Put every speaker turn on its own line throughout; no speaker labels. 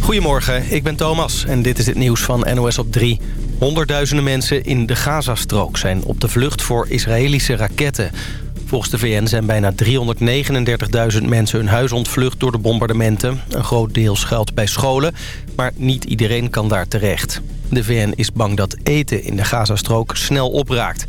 Goedemorgen, ik ben Thomas en dit is het nieuws van NOS op 3. Honderdduizenden mensen in de Gazastrook zijn op de vlucht voor Israëlische raketten. Volgens de VN zijn bijna 339.000 mensen hun huis ontvlucht door de bombardementen. Een groot deel schuilt bij scholen, maar niet iedereen kan daar terecht. De VN is bang dat eten in de Gazastrook snel opraakt.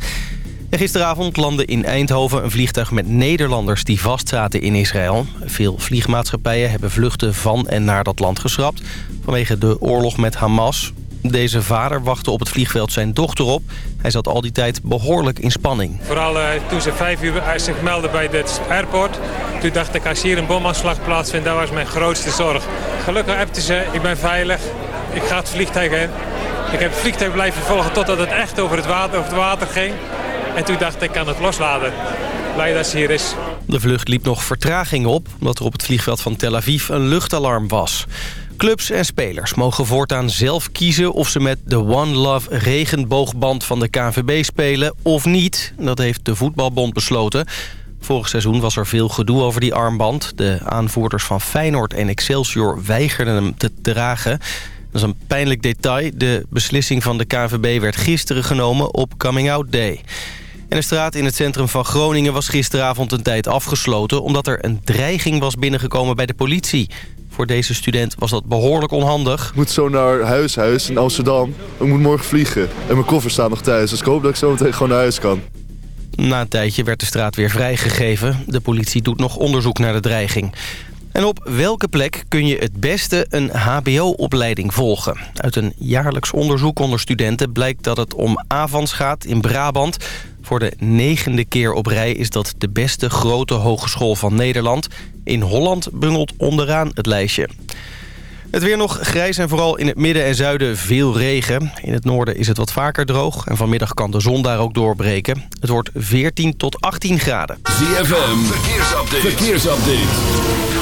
Gisteravond landde in Eindhoven een vliegtuig met Nederlanders die vastzaten in Israël. Veel vliegmaatschappijen hebben vluchten van en naar dat land geschrapt... vanwege de oorlog met Hamas. Deze vader wachtte op het vliegveld zijn dochter op. Hij zat al die tijd behoorlijk in spanning.
Vooral uh, toen ze vijf uur zich meldde bij het airport. Toen dacht ik, als hier een bomaanslag plaatsvindt, dat was mijn grootste zorg. Gelukkig appte ze, ik ben veilig, ik ga het vliegtuig in. Ik heb het vliegtuig blijven volgen totdat het echt over het water, over het water ging. En toen dacht ik, ik kan het loslaten. Blij dat ze hier is.
De vlucht liep nog vertraging op... omdat er op het vliegveld van Tel Aviv een luchtalarm was. Clubs en spelers mogen voortaan zelf kiezen... of ze met de One Love regenboogband van de KNVB spelen of niet. Dat heeft de Voetbalbond besloten... Vorig seizoen was er veel gedoe over die armband. De aanvoerders van Feyenoord en Excelsior weigerden hem te dragen. Dat is een pijnlijk detail. De beslissing van de KNVB werd gisteren genomen op Coming Out Day. En de straat in het centrum van Groningen was gisteravond een tijd afgesloten... omdat er een dreiging was binnengekomen bij de politie. Voor deze student was dat behoorlijk onhandig.
Ik moet zo naar huis, huis in Amsterdam. Ik moet morgen vliegen. En mijn koffer staat nog thuis. Dus ik hoop dat ik zo meteen gewoon naar huis kan.
Na een tijdje werd de straat weer vrijgegeven. De politie doet nog onderzoek naar de dreiging. En op welke plek kun je het beste een hbo-opleiding volgen? Uit een jaarlijks onderzoek onder studenten blijkt dat het om Avans gaat in Brabant. Voor de negende keer op rij is dat de beste grote hogeschool van Nederland. In Holland bungelt onderaan het lijstje. Het weer nog grijs en vooral in het midden en zuiden veel regen. In het noorden is het wat vaker droog en vanmiddag kan de zon daar ook doorbreken. Het wordt 14 tot 18 graden.
ZFM, verkeersupdate. verkeersupdate.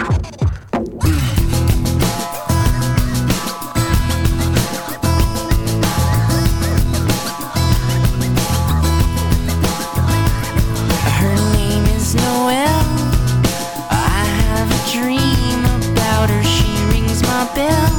build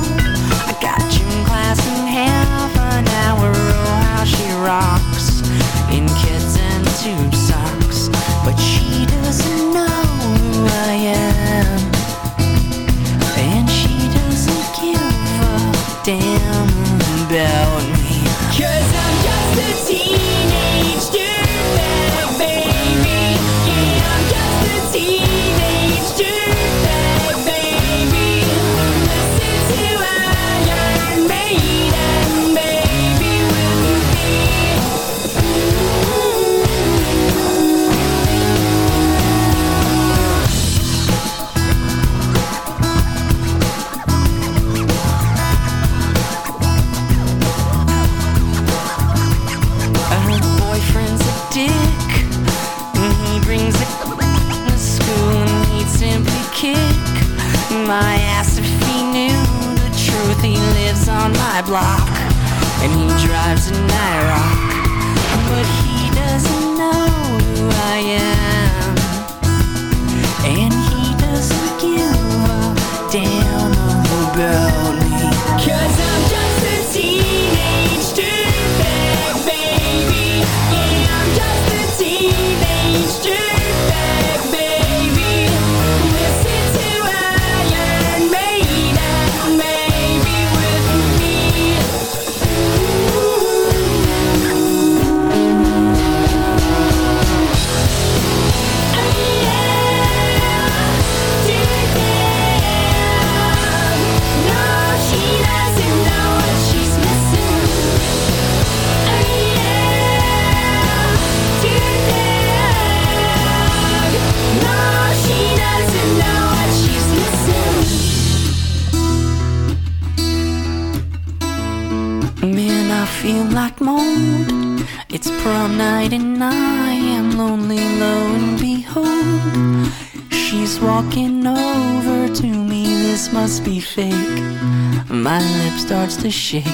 My lip starts to shake.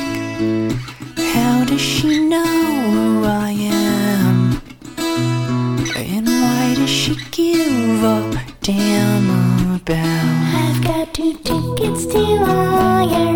How does she know who I am? And why does she give a damn about?
I've got two tickets to Maiden,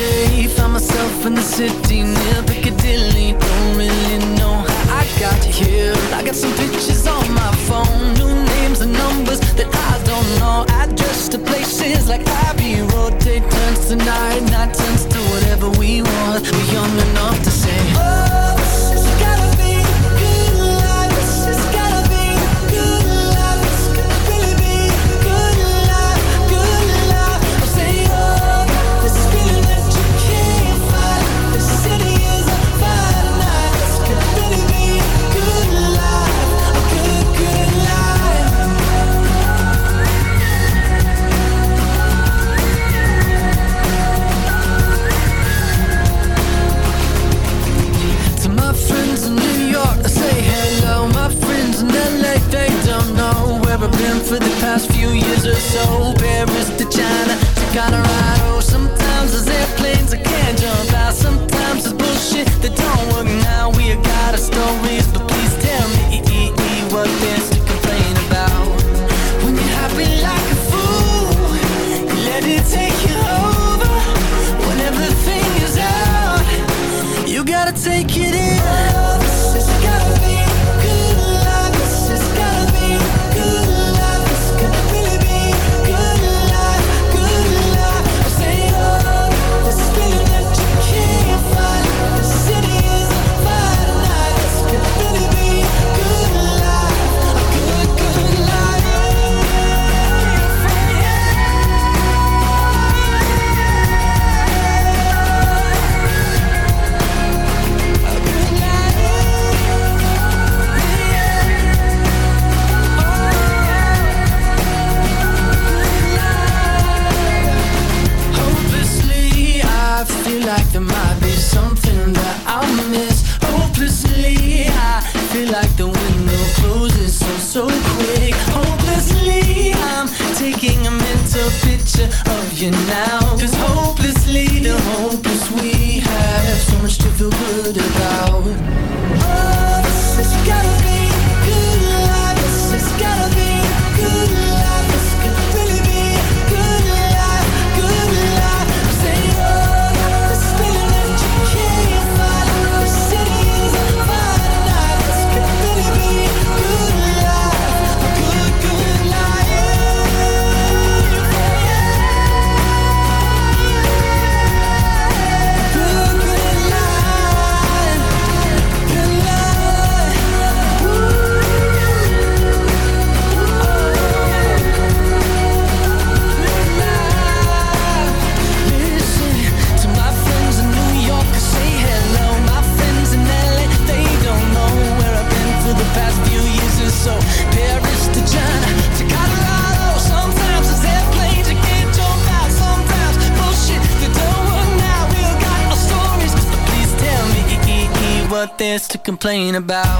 day. Found myself in the city near Piccadilly Don't really know how I got here. I got some pictures on my phone. New names and numbers that I don't know. Address to places like Abbey Road. Take turns tonight, night, night turns to whatever we want. We're young enough to say oh last few years or so. Paris to China to Colorado. Sometimes there's airplanes I can't jump out. Sometimes there's bullshit that don't complain about.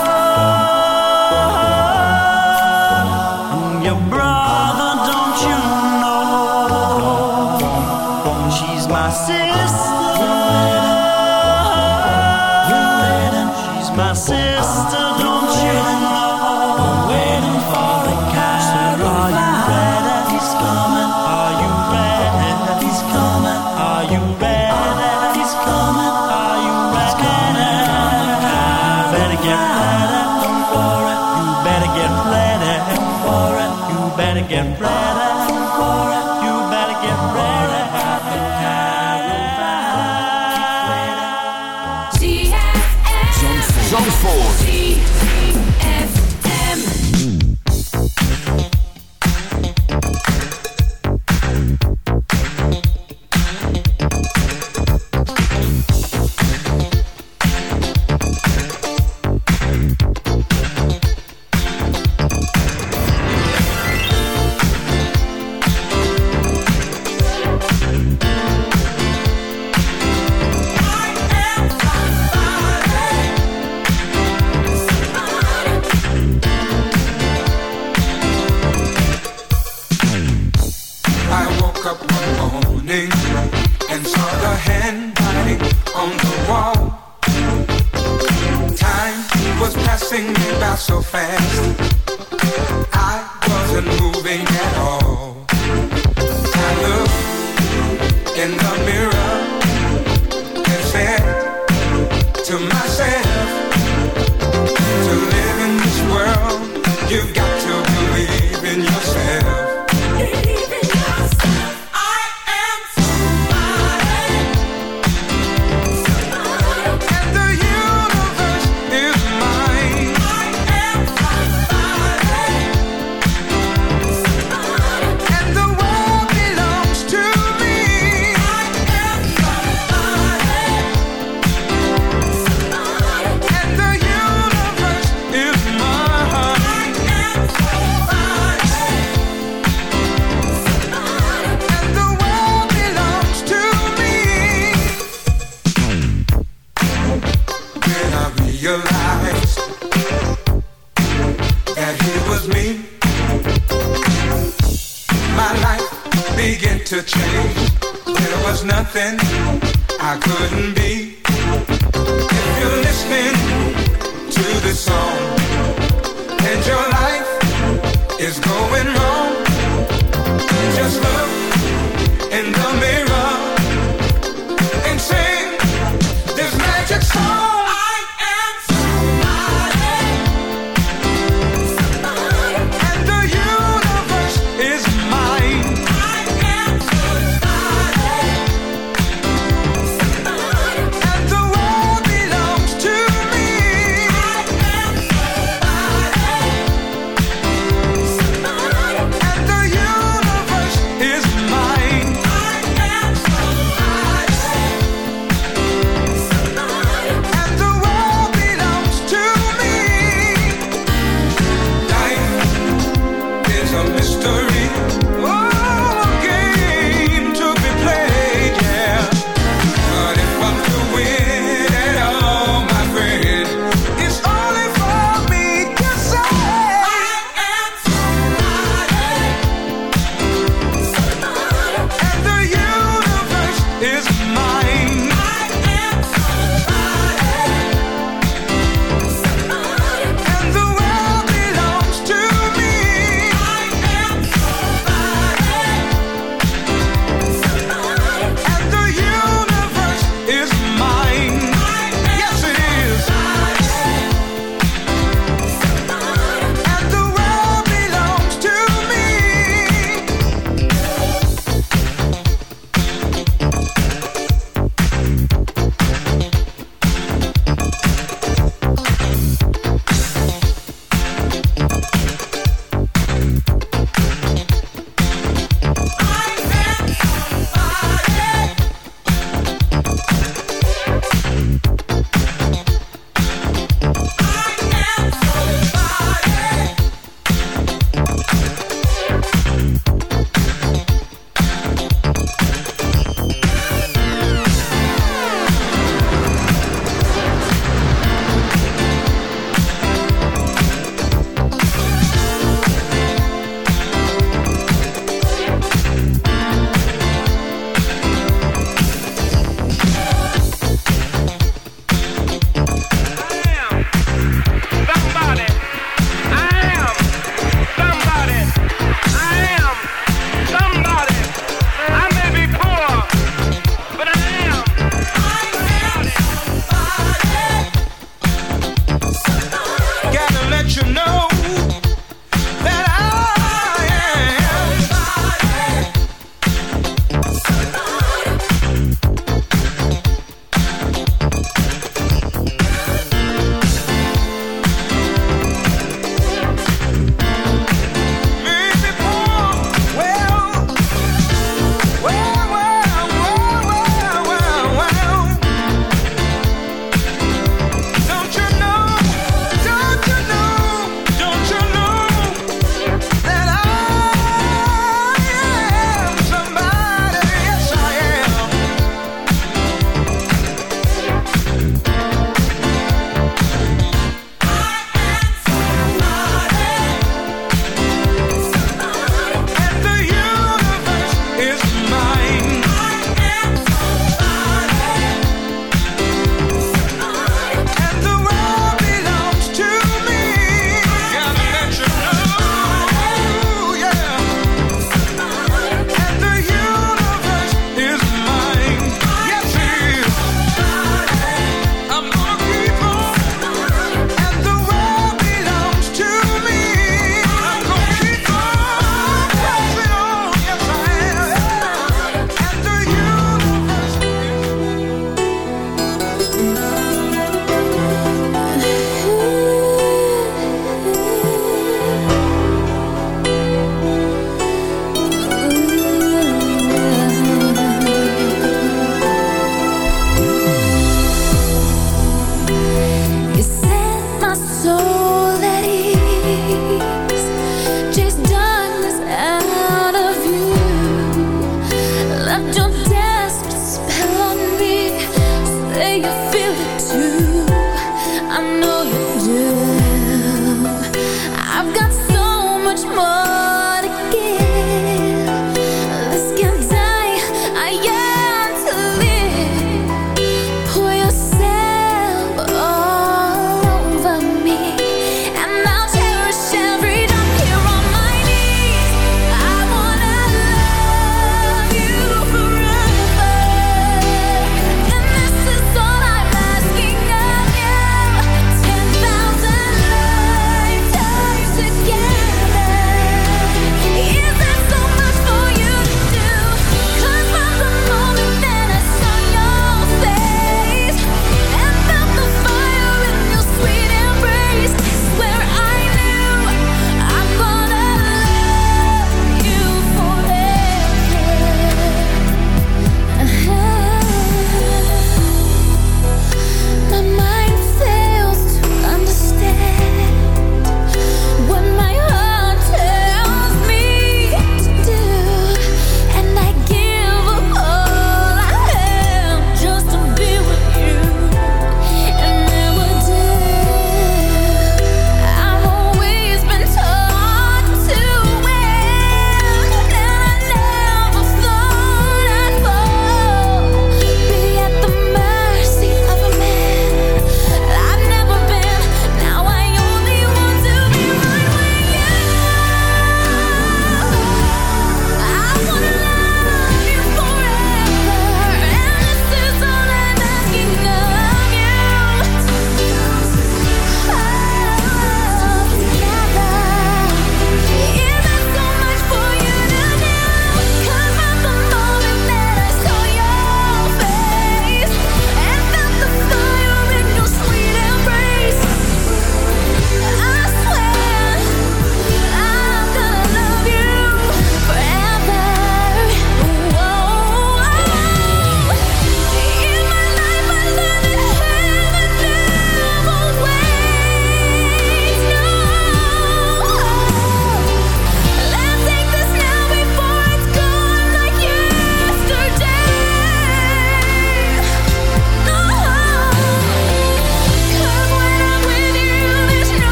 so fast.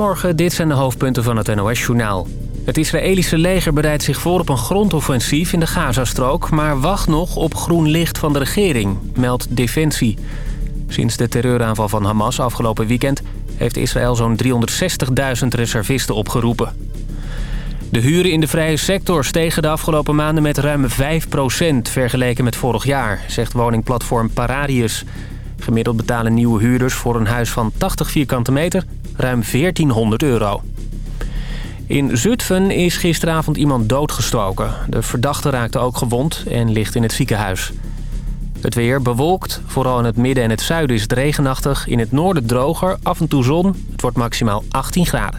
Goedemorgen, dit zijn de hoofdpunten van het NOS-journaal. Het Israëlische leger bereidt zich voor op een grondoffensief in de Gazastrook... maar wacht nog op groen licht van de regering, meldt Defensie. Sinds de terreuraanval van Hamas afgelopen weekend... heeft Israël zo'n 360.000 reservisten opgeroepen. De huren in de vrije sector stegen de afgelopen maanden met ruim 5% vergeleken met vorig jaar, zegt woningplatform Paradius. Gemiddeld betalen nieuwe huurders voor een huis van 80 vierkante meter ruim 1400 euro. In Zutphen is gisteravond iemand doodgestoken. De verdachte raakte ook gewond en ligt in het ziekenhuis. Het weer bewolkt, vooral in het midden en het zuiden is het regenachtig. In het noorden droger, af en toe zon. Het wordt maximaal 18 graden.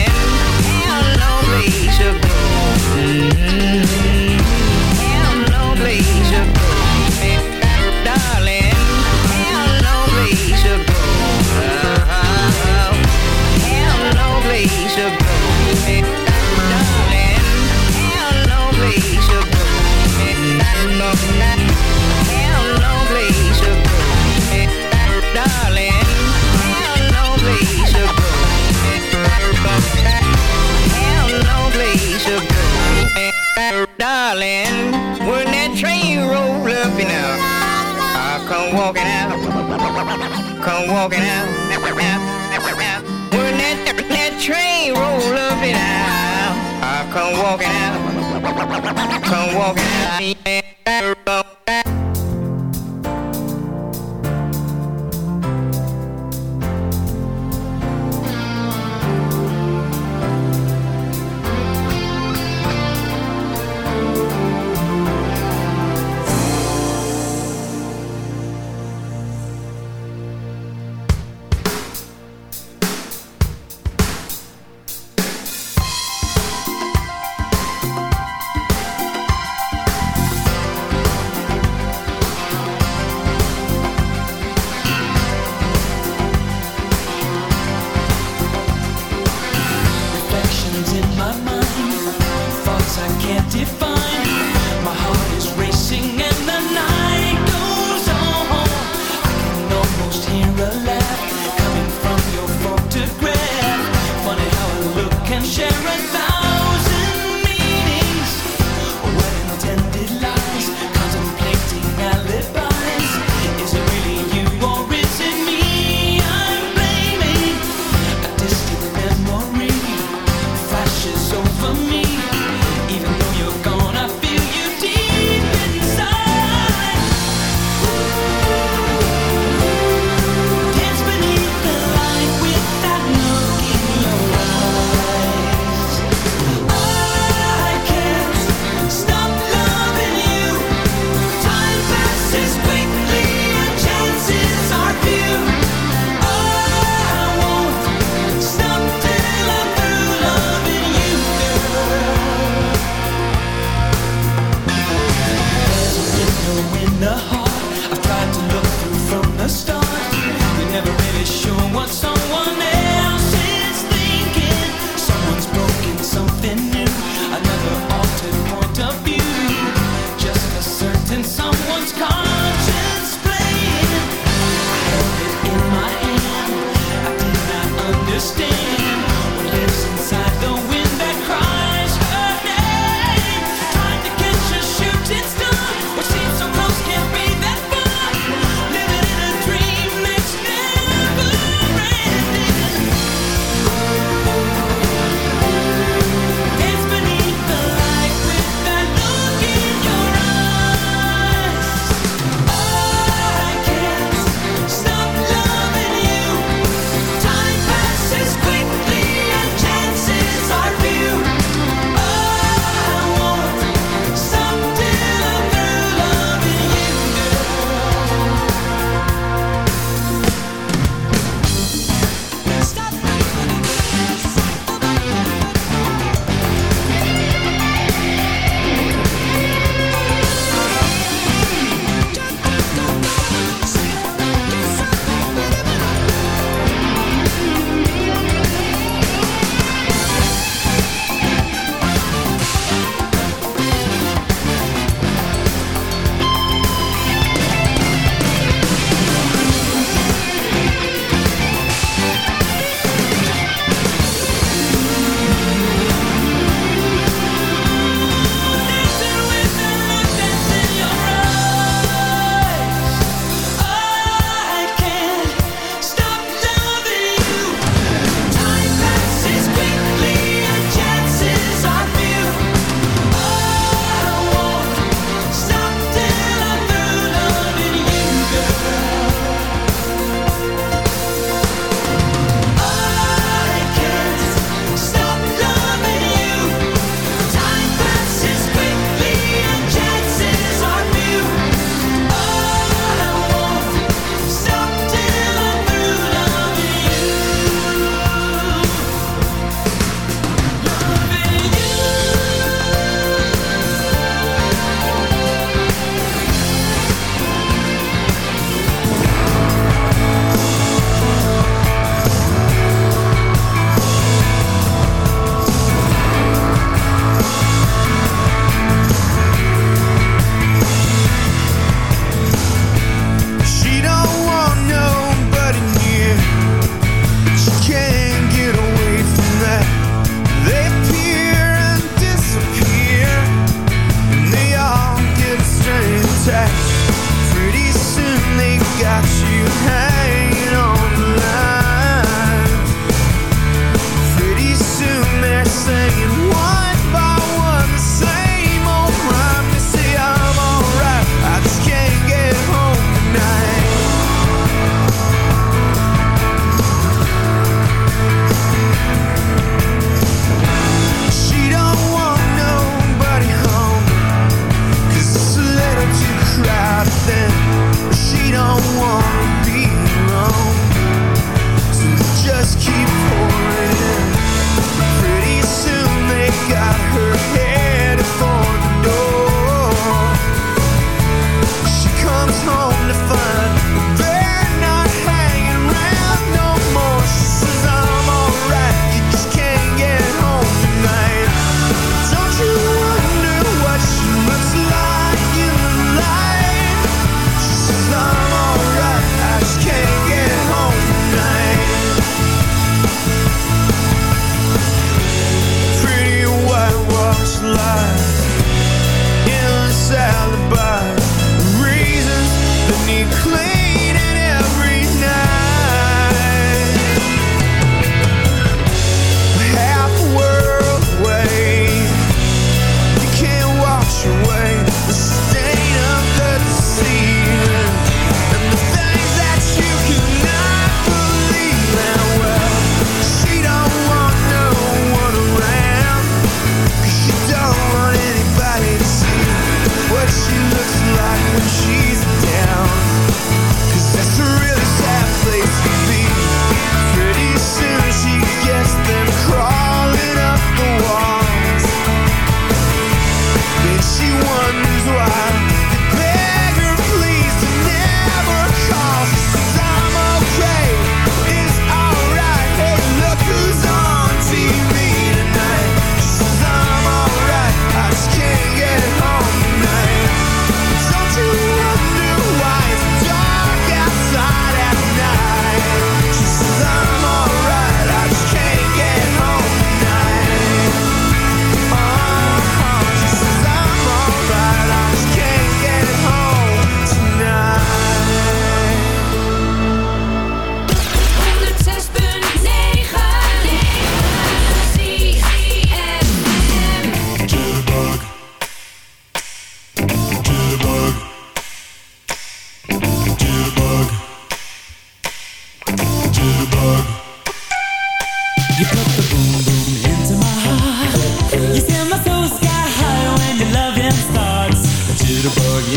come walking out. When that, that train roll up and out, I come walking out, come walking out.
come.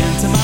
Into my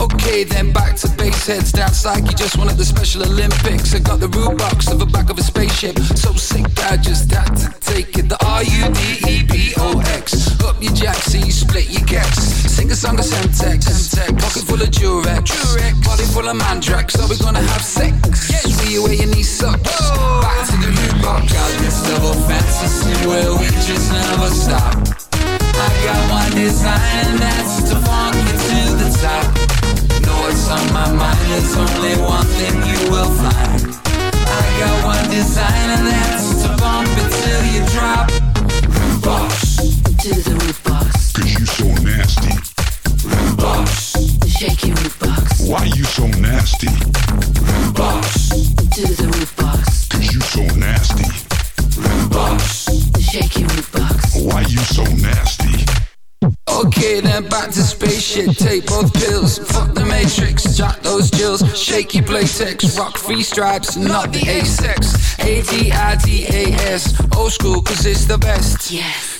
Okay, then back to base heads. Down psyche, just won at the Special Olympics. I got the rudebox of the back of a spaceship. So sick that I just had to take it. The R U D E B O X. Up your jack, so you split your gex. Sing a song of Semtex. Pocket full of Durex. Body full of Mandrax. Are we gonna have sex? See you where your knee sucks. Oh. Back to the rudebox. Got this double fantasy where we just never stop. I got one design and that's to funk you to the. Know what's on my mind, there's only one thing you will find. I got one design and that's to bump it till you drop. Rudebox.
To the roof box.
Cause you so nasty.
Rudebox.
Shake your roof box.
Why you so nasty?
Rudebox.
To the roof box.
Cause you so nasty.
Rudebox.
Shake your roof box.
Why you so nasty?
Okay, then back to spaceship. Take both pills. Fuck the matrix. Jot those jills. Shaky playtex. Rock free stripes, not the A-sex. A-D-I-D-A-S. Old school, cause it's the best.
Yes.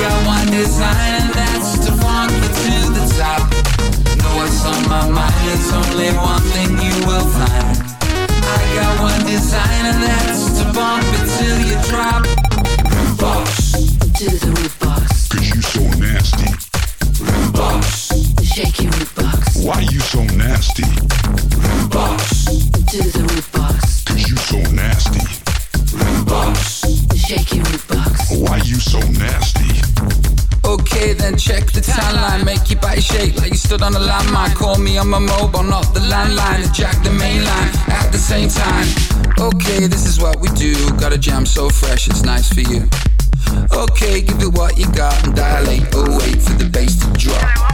Got one design and that's to funk you to the top. Know what's on my mind? It's only one stood on a landmine. Call me on my mobile, not the landline. And jack the main line at the same time. Okay, this is what we do. Got a jam so fresh, it's nice for you. Okay, give it what you got and dilate. Oh, wait for the bass to drop.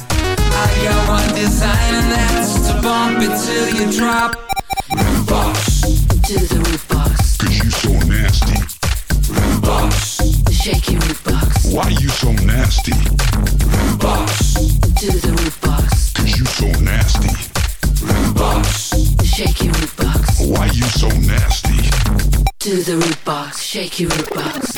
I got one design and that's to bump it till you drop. Roof box
To the roof box.
Cause you so nasty.
Roof box
Shake your roof box.
Why you so nasty?
Roof box
To the roof box.
Cause you so nasty.
Roof box
Shake your roof box.
Why you so nasty?
To the roof box. Shake your roof box.